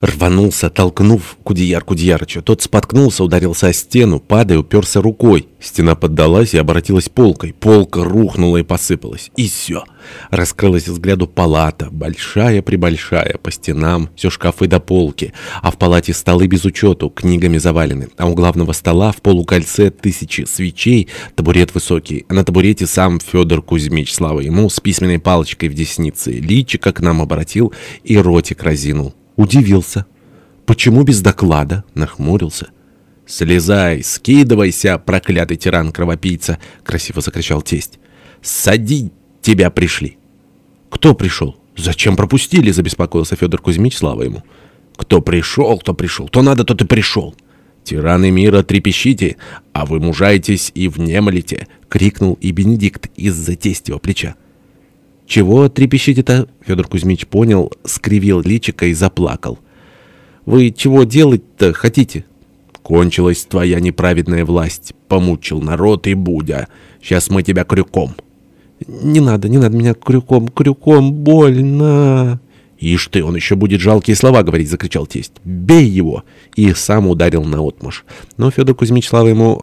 Рванулся, толкнув Кудеяр Кудеярыча. Тот споткнулся, ударился о стену, падая, уперся рукой. Стена поддалась и обратилась полкой. Полка рухнула и посыпалась. И все. Раскрылась взгляду палата, большая-пребольшая, по стенам, все шкафы до полки. А в палате столы без учету, книгами завалены. А у главного стола в полукольце тысячи свечей, табурет высокий. А на табурете сам Федор Кузьмич, слава ему, с письменной палочкой в деснице. Личико к нам обратил и ротик разинул. Удивился. Почему без доклада? Нахмурился. «Слезай, скидывайся, проклятый тиран-кровопийца!» — красиво закричал тесть. «Сади, тебя пришли!» «Кто пришел? Зачем пропустили?» — забеспокоился Федор Кузьмич, слава ему. «Кто пришел, кто пришел, то надо, тот и пришел!» «Тираны мира, трепещите, а вы мужаетесь и внемлите!» — крикнул и Бенедикт из-за тестего плеча. «Чего трепещите-то?» — Федор Кузьмич понял, скривил личико и заплакал. «Вы чего делать-то хотите?» «Кончилась твоя неправедная власть. Помучил народ и Будя. Сейчас мы тебя крюком». «Не надо, не надо меня крюком, крюком, больно!» «Ишь ты, он еще будет жалкие слова говорить!» — закричал тесть. «Бей его!» И сам ударил наотмашь. Но Федор Кузьмич, слава ему,